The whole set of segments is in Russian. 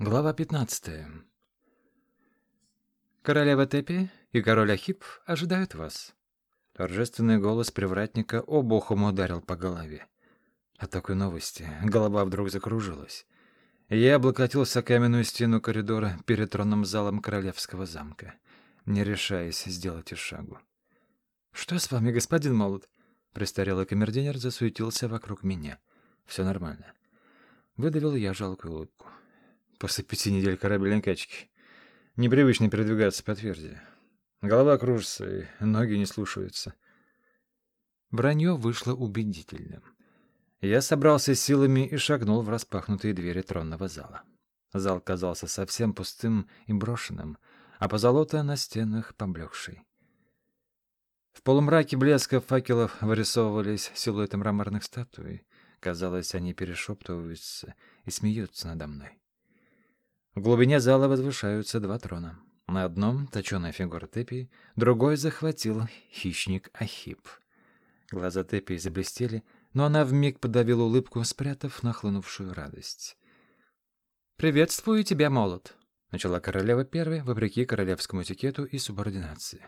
Глава 15. Королева Тепи и король Ахип ожидают вас. Торжественный голос привратника обухом ударил по голове. От такой новости голова вдруг закружилась. Я облокотился о каменную стену коридора перед тронным залом королевского замка, не решаясь сделать и шагу. «Что с вами, господин Молот?» Престарелый камердинер засуетился вокруг меня. «Все нормально». Выдавил я жалкую улыбку после пяти недель корабельной качки. Непривычно передвигаться по тверди. Голова кружится, и ноги не слушаются. Вранье вышло убедительным. Я собрался силами и шагнул в распахнутые двери тронного зала. Зал казался совсем пустым и брошенным, а позолота на стенах поблекшей. В полумраке блеска факелов вырисовывались силуэты мраморных статуй. Казалось, они перешептываются и смеются надо мной. В глубине зала возвышаются два трона. На одном — точеная фигура Тепи, другой захватил хищник Ахип. Глаза Тепи заблестели, но она вмиг подавила улыбку, спрятав нахлынувшую радость. «Приветствую тебя, молот!» — начала королева первой, вопреки королевскому этикету и субординации.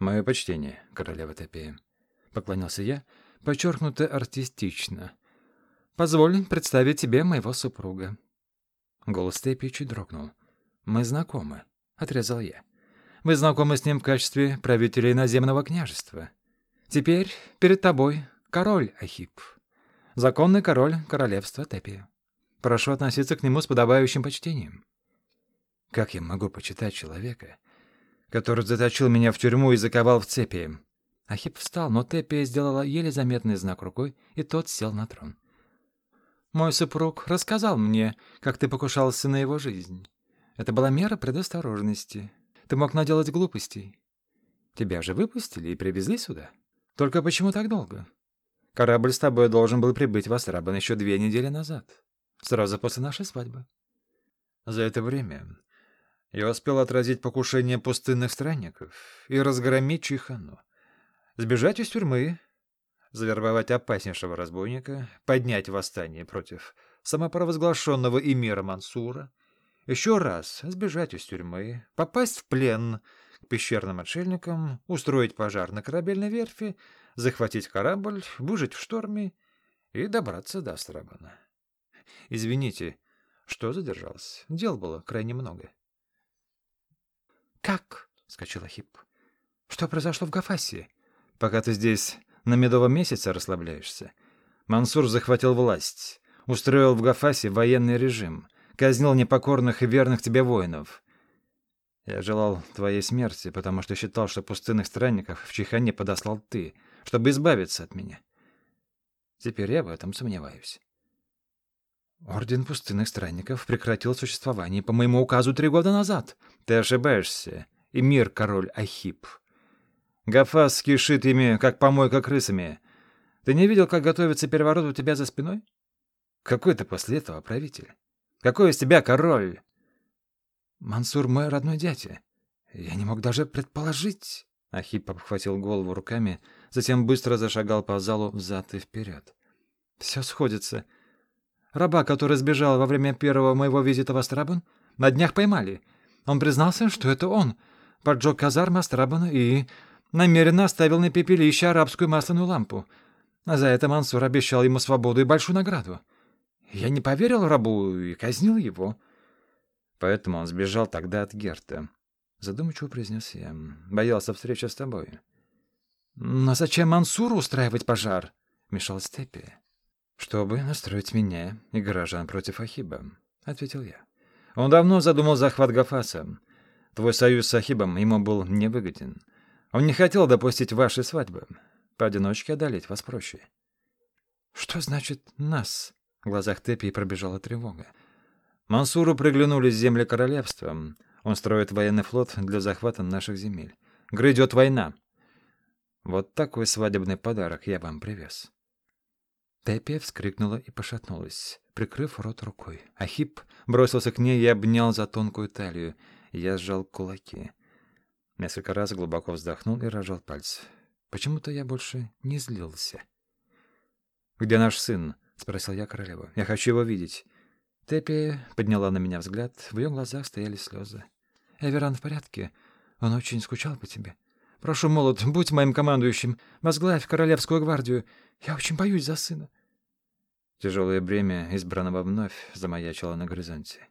«Мое почтение, королева Тепи», — поклонился я, подчеркнуто артистично. «Позволь представить тебе моего супруга». Голос Тепи чуть дрогнул. «Мы знакомы», — отрезал я. «Вы знакомы с ним в качестве правителя иноземного княжества. Теперь перед тобой король Ахип, законный король королевства Тепи. Прошу относиться к нему с подобающим почтением». Как я могу почитать человека, который заточил меня в тюрьму и заковал в цепи? Ахип встал, но Тепия сделала еле заметный знак рукой, и тот сел на трон. Мой супруг рассказал мне, как ты покушался на его жизнь. Это была мера предосторожности. Ты мог наделать глупостей. Тебя же выпустили и привезли сюда. Только почему так долго? Корабль с тобой должен был прибыть в Астрабан еще две недели назад, сразу после нашей свадьбы. За это время я успел отразить покушение пустынных странников и разгромить Чихану, сбежать из тюрьмы завербовать опаснейшего разбойника, поднять восстание против самопровозглашенного эмира Мансура, еще раз сбежать из тюрьмы, попасть в плен к пещерным отшельникам, устроить пожар на корабельной верфи, захватить корабль, выжить в шторме и добраться до Астрабана. Извините, что задержался. Дел было крайне много. — Как? — скачал Ахип. — Что произошло в Гафасе? Пока ты здесь на медовом месяце расслабляешься. Мансур захватил власть, устроил в Гафасе военный режим, казнил непокорных и верных тебе воинов. Я желал твоей смерти, потому что считал, что пустынных странников в Чихане подослал ты, чтобы избавиться от меня. Теперь я в этом сомневаюсь. Орден пустынных странников прекратил существование по моему указу три года назад. Ты ошибаешься, и мир король Ахип. Гафас кишит ими, как помойка крысами. Ты не видел, как готовится переворот у тебя за спиной? Какой ты после этого правитель? Какой из тебя король? Мансур мой родной дядя. Я не мог даже предположить. Ахип обхватил голову руками, затем быстро зашагал по залу взад и вперед. Все сходится. Раба, который сбежал во время первого моего визита в Астрабан, на днях поймали. Он признался, что это он поджег казармы Астрабана и намеренно оставил на пепелище арабскую масляную лампу. А за это Мансур обещал ему свободу и большую награду. Я не поверил рабу и казнил его. Поэтому он сбежал тогда от Герта. Задумчиво произнес я. Боялся встречи с тобой. «Но зачем Мансуру устраивать пожар?» — мешал Степи. «Чтобы настроить меня и горожан против Ахиба», — ответил я. «Он давно задумал захват Гафаса. Твой союз с Ахибом ему был невыгоден. Он не хотел допустить вашей свадьбы. Поодиночке одолеть вас проще. Что значит «нас»? В глазах Тепи пробежала тревога. Мансуру приглянулись земли королевства. Он строит военный флот для захвата наших земель. Грядет война. Вот такой свадебный подарок я вам привез. Тепи вскрикнула и пошатнулась, прикрыв рот рукой. Ахип бросился к ней и обнял за тонкую талию. Я сжал кулаки. Несколько раз глубоко вздохнул и разжал пальцы. Почему-то я больше не злился. «Где наш сын?» — спросил я королеву. «Я хочу его видеть». Теппи подняла на меня взгляд, в ее глазах стояли слезы. «Эверан в порядке. Он очень скучал по тебе. Прошу, молот, будь моим командующим. Возглавь Королевскую гвардию. Я очень боюсь за сына». Тяжелое бремя избранного вновь замаячило на горизонте.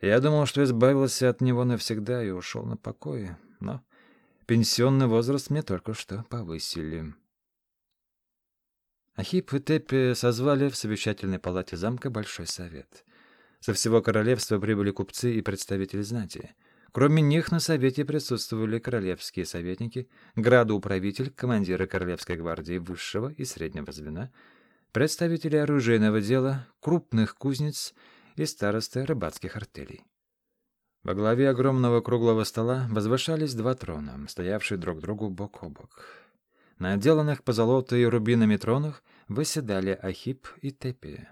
Я думал, что избавился от него навсегда и ушел на покой, но пенсионный возраст мне только что повысили. Ахип и Теппи созвали в совещательной палате замка Большой Совет. Со всего королевства прибыли купцы и представители знати. Кроме них на совете присутствовали королевские советники, градоуправитель, командиры Королевской гвардии высшего и среднего звена, представители оружейного дела, крупных кузнец и старосты рыбацких артелей. Во главе огромного круглого стола возвышались два трона, стоявшие друг другу бок о бок. На отделанных позолотой и рубинами тронах выседали Ахип и Тепи.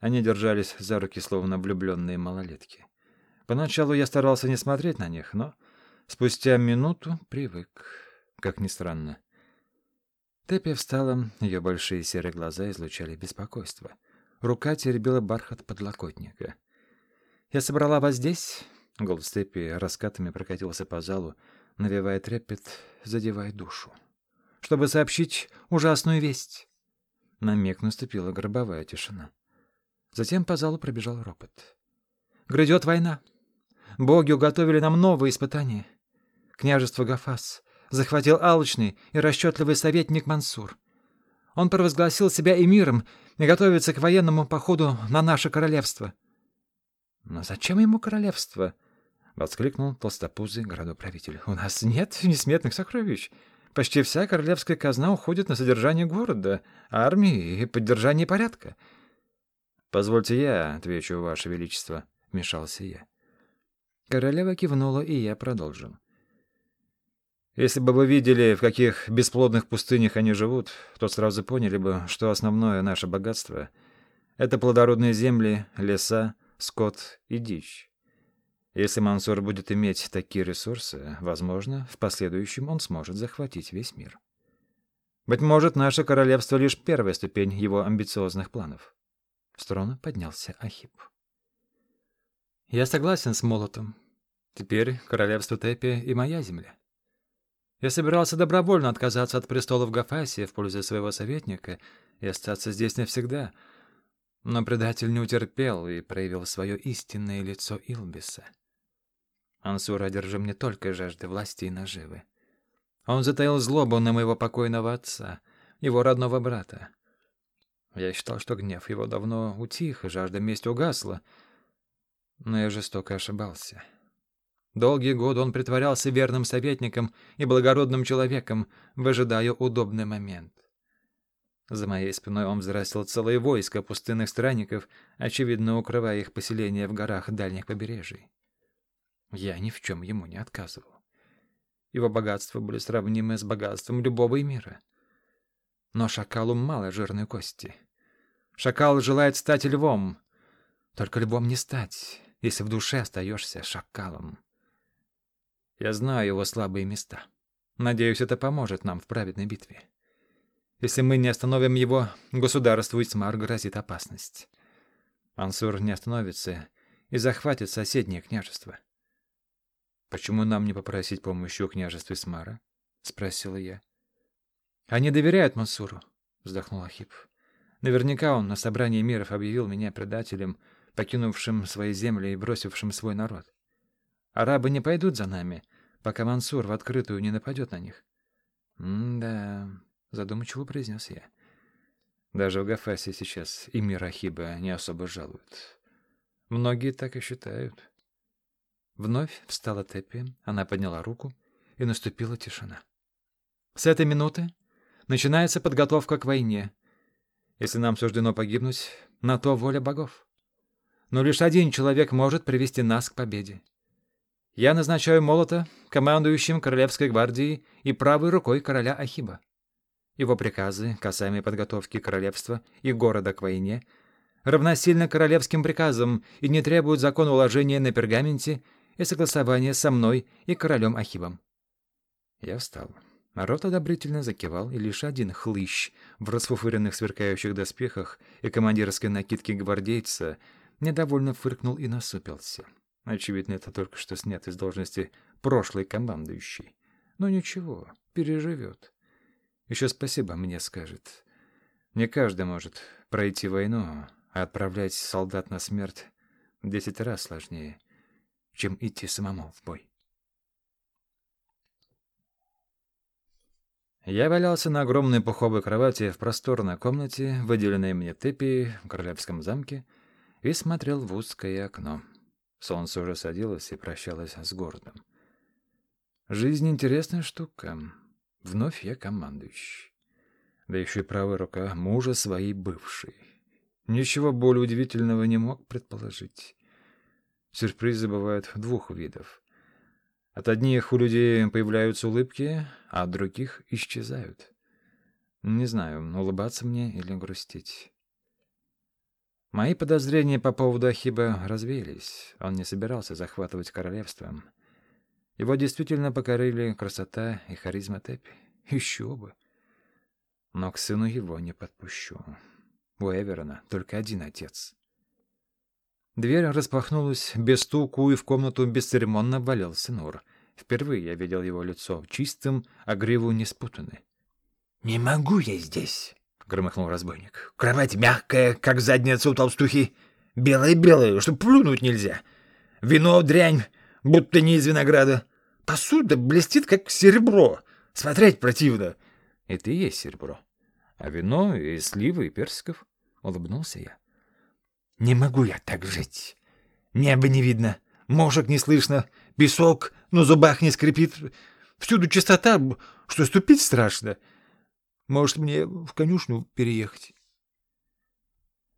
Они держались за руки, словно влюбленные малолетки. Поначалу я старался не смотреть на них, но спустя минуту привык, как ни странно. Тепи встала, ее большие серые глаза излучали беспокойство. Рука теребила бархат подлокотника. «Я собрала вас здесь...» Голос Тепи раскатами прокатился по залу, навевая трепет, задевая душу чтобы сообщить ужасную весть. На миг наступила гробовая тишина. Затем по залу пробежал ропот. «Грядет война. Боги уготовили нам новые испытания. Княжество Гафас захватил алчный и расчетливый советник Мансур. Он провозгласил себя эмиром и готовится к военному походу на наше королевство». «Но зачем ему королевство?» — воскликнул толстопузый городоправитель. «У нас нет несметных сокровищ. Почти вся королевская казна уходит на содержание города, армии и поддержание порядка. «Позвольте я отвечу, Ваше Величество», — вмешался я. Королева кивнула, и я продолжил. Если бы вы видели, в каких бесплодных пустынях они живут, то сразу поняли бы, что основное наше богатство — это плодородные земли, леса, скот и дичь. Если Мансур будет иметь такие ресурсы, возможно, в последующем он сможет захватить весь мир. Быть может, наше королевство — лишь первая ступень его амбициозных планов. В сторону поднялся Ахип. Я согласен с Молотом. Теперь королевство Тепи и моя земля. Я собирался добровольно отказаться от престола в Гафасе в пользу своего советника и остаться здесь навсегда, но предатель не утерпел и проявил свое истинное лицо Илбиса. Ансур одержим не только жаждой власти и наживы. Он затаил злобу на моего покойного отца, его родного брата. Я считал, что гнев его давно утих, и жажда мести угасла, но я жестоко ошибался. Долгие годы он притворялся верным советником и благородным человеком, выжидая удобный момент. За моей спиной он взрастил целое войско пустынных странников, очевидно укрывая их поселение в горах дальних побережий. Я ни в чем ему не отказывал. Его богатства были сравнимы с богатством любого мира. Но шакалу мало жирной кости. Шакал желает стать львом. Только львом не стать, если в душе остаешься шакалом. Я знаю его слабые места. Надеюсь, это поможет нам в праведной битве. Если мы не остановим его, государству Исмар грозит опасность. Ансур не остановится и захватит соседнее княжество. «Почему нам не попросить помощи у княжества Смара?» — спросила я. «Они доверяют Мансуру», — вздохнул Ахип. «Наверняка он на собрании миров объявил меня предателем, покинувшим свои земли и бросившим свой народ. Арабы не пойдут за нами, пока Мансур в открытую не нападет на них». «М-да», — задумчиво произнес я. «Даже в Гафасе сейчас и мир Ахиба не особо жалуют. Многие так и считают». Вновь встала Теппи, она подняла руку, и наступила тишина. С этой минуты начинается подготовка к войне. Если нам суждено погибнуть, на то воля богов. Но лишь один человек может привести нас к победе. Я назначаю Молота командующим Королевской гвардией и правой рукой короля Ахиба. Его приказы, касаемые подготовки королевства и города к войне, равносильно королевским приказам и не требуют закон уложения на пергаменте и согласование со мной и королем Ахибом. Я встал. Народ одобрительно закивал, и лишь один хлыщ в расфуфыренных сверкающих доспехах и командирской накидке гвардейца недовольно фыркнул и насупился. Очевидно, это только что снят из должности прошлый командующий. Но ничего, переживет. Еще спасибо мне скажет. Не каждый может пройти войну, а отправлять солдат на смерть десять раз сложнее, чем идти самому в бой. Я валялся на огромной пуховой кровати в просторной комнате, выделенной мне тепи в королевском замке, и смотрел в узкое окно. Солнце уже садилось и прощалось с городом. Жизнь — интересная штука. Вновь я командующий. Да еще и правая рука мужа своей бывшей. Ничего более удивительного не мог предположить. Сюрпризы бывают двух видов. От одних у людей появляются улыбки, а от других исчезают. Не знаю, улыбаться мне или грустить. Мои подозрения по поводу Ахиба развеялись. Он не собирался захватывать королевство. Его действительно покорили красота и харизма Тепи. Еще бы. Но к сыну его не подпущу. У Эверона только один отец. Дверь распахнулась без стуку, и в комнату бесцеремонно валился Нур. Впервые я видел его лицо чистым, а гриву не спутаны. «Не могу я здесь!» — громыхнул разбойник. «Кровать мягкая, как задница у толстухи. Белая-белая, что плюнуть нельзя. Вино дрянь, будто не из винограда. Посуда блестит, как серебро. Смотреть противно». «И ты есть серебро. А вино и сливы, и персиков?» — улыбнулся я. Не могу я так жить. Небо не видно, мошек не слышно, песок на зубах не скрипит. Всюду чистота, что ступить страшно. Может, мне в конюшню переехать?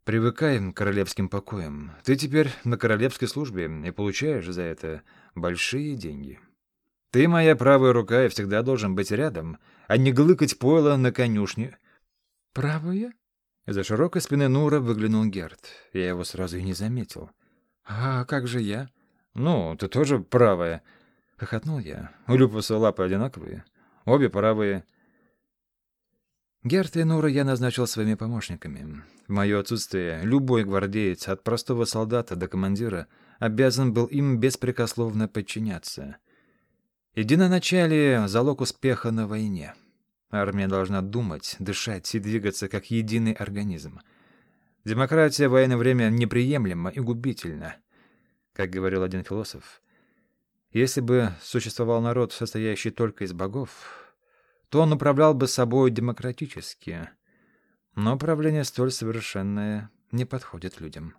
Привыкаем к королевским покоям. Ты теперь на королевской службе и получаешь за это большие деньги. Ты моя правая рука и всегда должен быть рядом, а не глыкать пойло на конюшне. Правая? Из-за широкой спины Нура выглянул Герт. Я его сразу и не заметил. «А как же я?» «Ну, ты тоже правая», — хохотнул я. «У Люпуса лапы одинаковые. Обе правые». Герт и Нура я назначил своими помощниками. В мое отсутствие любой гвардеец, от простого солдата до командира, обязан был им беспрекословно подчиняться. Единоначалие — залог успеха на войне. Армия должна думать, дышать и двигаться как единый организм. Демократия в военное время неприемлема и губительна. Как говорил один философ, если бы существовал народ, состоящий только из богов, то он управлял бы собой демократически. Но управление столь совершенное не подходит людям.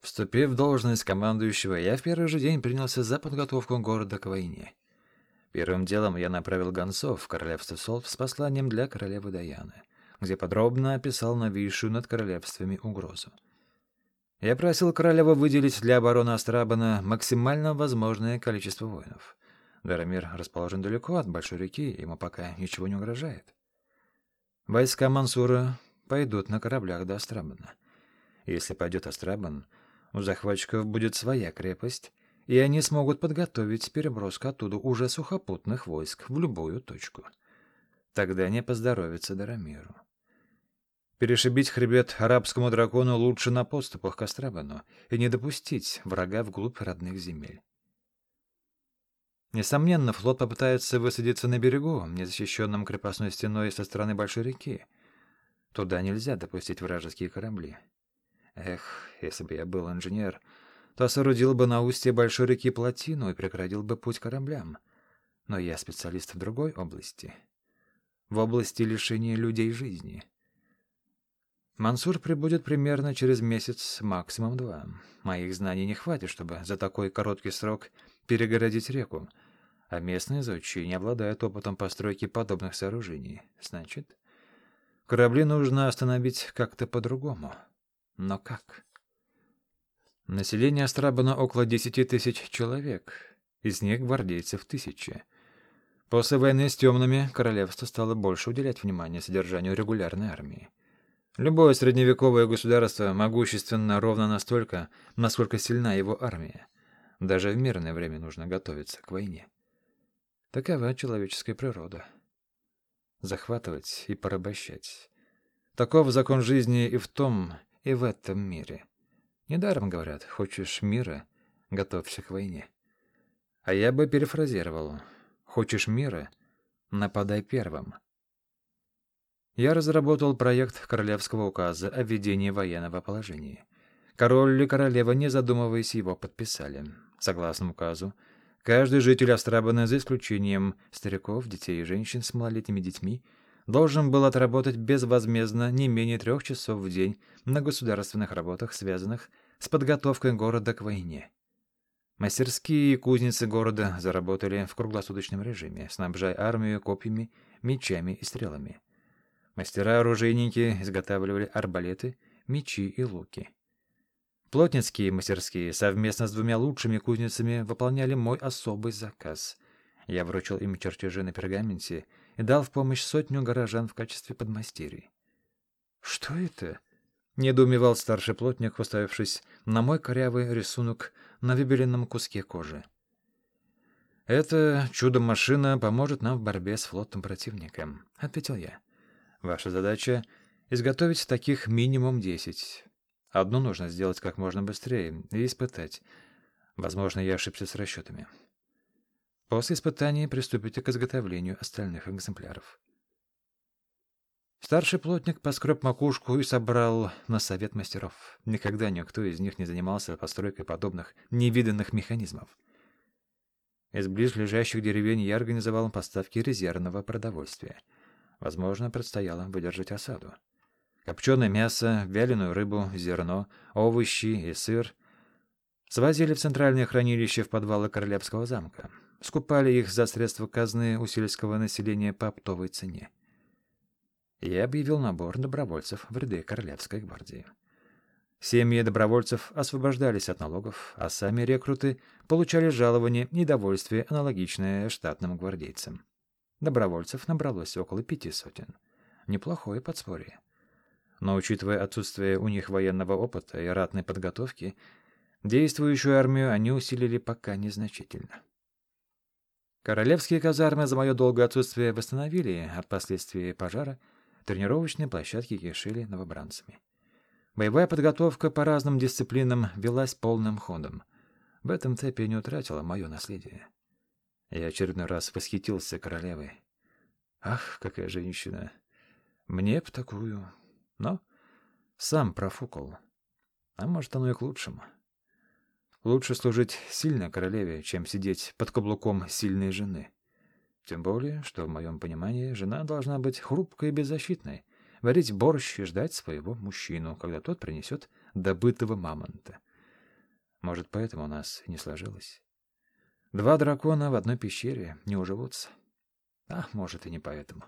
Вступив в должность командующего, я в первый же день принялся за подготовку города к войне. Первым делом я направил гонцов в королевство Солт с посланием для королевы Даяны, где подробно описал нависшую над королевствами угрозу. Я просил королеву выделить для обороны Астрабана максимально возможное количество воинов. Дарамир расположен далеко от большой реки, ему пока ничего не угрожает. Войска Мансура пойдут на кораблях до Астрабана. Если пойдет Астрабан, у захватчиков будет своя крепость, и они смогут подготовить переброску оттуда уже сухопутных войск в любую точку. Тогда не поздоровится Дарамиру. Перешибить хребет арабскому дракону лучше на подступах к Астрабану и не допустить врага вглубь родных земель. Несомненно, флот попытается высадиться на берегу, незащищенном крепостной стеной со стороны большой реки. Туда нельзя допустить вражеские корабли. Эх, если бы я был инженер, то соорудил бы на устье большой реки плотину и преградил бы путь кораблям. Но я специалист в другой области. В области лишения людей жизни. Мансур прибудет примерно через месяц, максимум два. Моих знаний не хватит, чтобы за такой короткий срок перегородить реку. А местные зодчие не обладают опытом постройки подобных сооружений. Значит, корабли нужно остановить как-то по-другому. Но как? Население Астрабана около десяти тысяч человек, из них гвардейцев тысячи. После войны с темными королевство стало больше уделять внимание содержанию регулярной армии. Любое средневековое государство могущественно ровно настолько, насколько сильна его армия. Даже в мирное время нужно готовиться к войне. Такова человеческая природа. Захватывать и порабощать. Таков закон жизни и в том, и в этом мире. Недаром говорят, хочешь мира — готовься к войне. А я бы перефразировал. Хочешь мира — нападай первым. Я разработал проект Королевского указа о введении военного положения. Король или королева, не задумываясь, его подписали. Согласно указу, каждый житель Астрабана, за исключением стариков, детей и женщин с малолетними детьми, должен был отработать безвозмездно не менее трех часов в день на государственных работах, связанных с подготовкой города к войне. Мастерские и кузницы города заработали в круглосуточном режиме, снабжая армию копьями, мечами и стрелами. Мастера-оружейники изготавливали арбалеты, мечи и луки. Плотницкие мастерские совместно с двумя лучшими кузницами выполняли мой особый заказ. Я вручил им чертежи на пергаменте и дал в помощь сотню горожан в качестве подмастерий. «Что это?» — недоумевал старший плотник, уставившись на мой корявый рисунок на выбеленном куске кожи. «Это чудо-машина поможет нам в борьбе с флотом противника», — ответил я. «Ваша задача — изготовить таких минимум десять. Одну нужно сделать как можно быстрее и испытать. Возможно, я ошибся с расчетами. После испытания приступите к изготовлению остальных экземпляров». Старший плотник поскреб макушку и собрал на совет мастеров. Никогда никто из них не занимался постройкой подобных невиданных механизмов. Из близлежащих деревень я организовал поставки резервного продовольствия. Возможно, предстояло выдержать осаду. Копченое мясо, вяленую рыбу, зерно, овощи и сыр свозили в центральное хранилище в подвалы Королевского замка. Скупали их за средства казны у сельского населения по оптовой цене я объявил набор добровольцев в ряды Королевской гвардии. Семьи добровольцев освобождались от налогов, а сами рекруты получали жалование и довольствие, аналогичное штатным гвардейцам. Добровольцев набралось около пяти сотен. Неплохое подспорье. Но учитывая отсутствие у них военного опыта и ратной подготовки, действующую армию они усилили пока незначительно. Королевские казармы за мое долгое отсутствие восстановили от последствий пожара — Тренировочные площадки кишели новобранцами. Боевая подготовка по разным дисциплинам велась полным ходом. В этом цепи не утратила мое наследие. Я очередной раз восхитился королевой. Ах, какая женщина! Мне б такую. Но сам профукал. А может, оно и к лучшему. Лучше служить сильной королеве, чем сидеть под каблуком сильной жены. Тем более, что в моем понимании жена должна быть хрупкой и беззащитной, варить борщ и ждать своего мужчину, когда тот принесет добытого мамонта. Может, поэтому у нас не сложилось. Два дракона в одной пещере не уживутся. А, может, и не поэтому.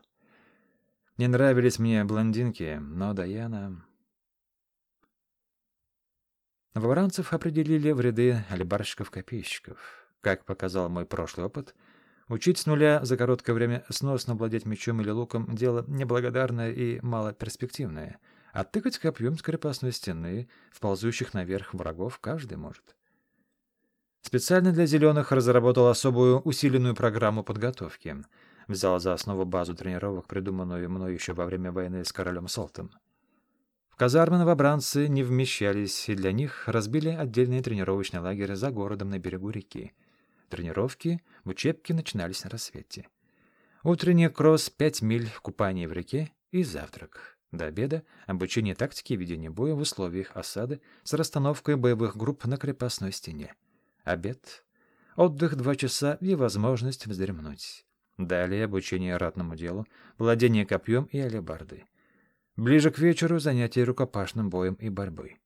Не нравились мне блондинки, но Даяна... Новобранцев определили в ряды альбарщиков-копейщиков. Как показал мой прошлый опыт — Учить с нуля за короткое время сносно владеть мечом или луком — дело неблагодарное и малоперспективное. А тыкать копьем с крепостной стены в ползущих наверх врагов каждый может. Специально для зеленых разработал особую усиленную программу подготовки. Взял за основу базу тренировок, придуманную мной еще во время войны с королем Солтом. В казармы новобранцы не вмещались, и для них разбили отдельные тренировочные лагеря за городом на берегу реки — Тренировки в учебке начинались на рассвете. Утренний кросс, пять миль, купание в реке и завтрак. До обеда — обучение тактике ведения боя в условиях осады с расстановкой боевых групп на крепостной стене. Обед, отдых два часа и возможность вздремнуть. Далее обучение ратному делу, владение копьем и алебардой. Ближе к вечеру занятия рукопашным боем и борьбой.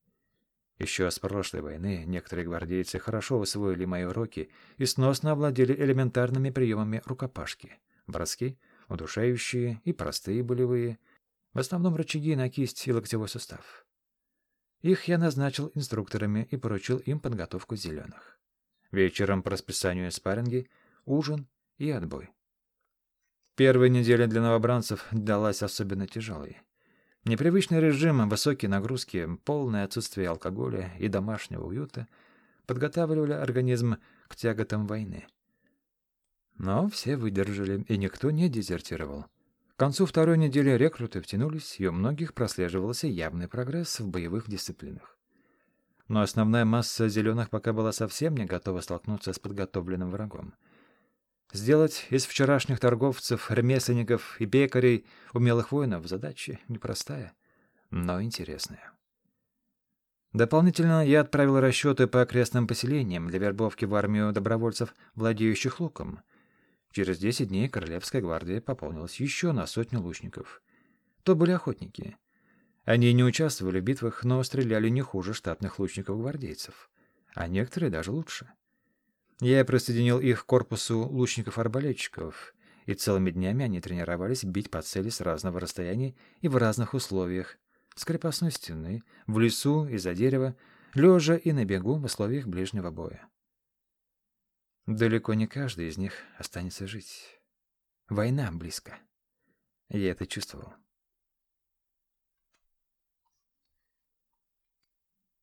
Еще с прошлой войны некоторые гвардейцы хорошо усвоили мои уроки и сносно овладели элементарными приемами рукопашки. Броски, удушающие и простые болевые. В основном рычаги на кисть и локтевой сустав. Их я назначил инструкторами и поручил им подготовку зеленых. Вечером по расписанию спарринги, ужин и отбой. Первая неделя для новобранцев далась особенно тяжелой. Непривычный режим, высокие нагрузки, полное отсутствие алкоголя и домашнего уюта подготавливали организм к тяготам войны. Но все выдержали, и никто не дезертировал. концу второй недели рекруты втянулись, и у многих прослеживался явный прогресс в боевых дисциплинах. Но основная масса зеленых пока была совсем не готова столкнуться с подготовленным врагом. Сделать из вчерашних торговцев, ремесленников и пекарей умелых воинов задача непростая, но интересная. Дополнительно я отправил расчеты по окрестным поселениям для вербовки в армию добровольцев, владеющих луком. Через 10 дней Королевская гвардия пополнилась еще на сотню лучников. То были охотники. Они не участвовали в битвах, но стреляли не хуже штатных лучников-гвардейцев, а некоторые даже лучше. Я присоединил их к корпусу лучников-арбалетчиков, и целыми днями они тренировались бить по цели с разного расстояния и в разных условиях, с крепостной стены, в лесу, из-за дерева, лежа и на бегу в условиях ближнего боя. Далеко не каждый из них останется жить. Война близко. Я это чувствовал.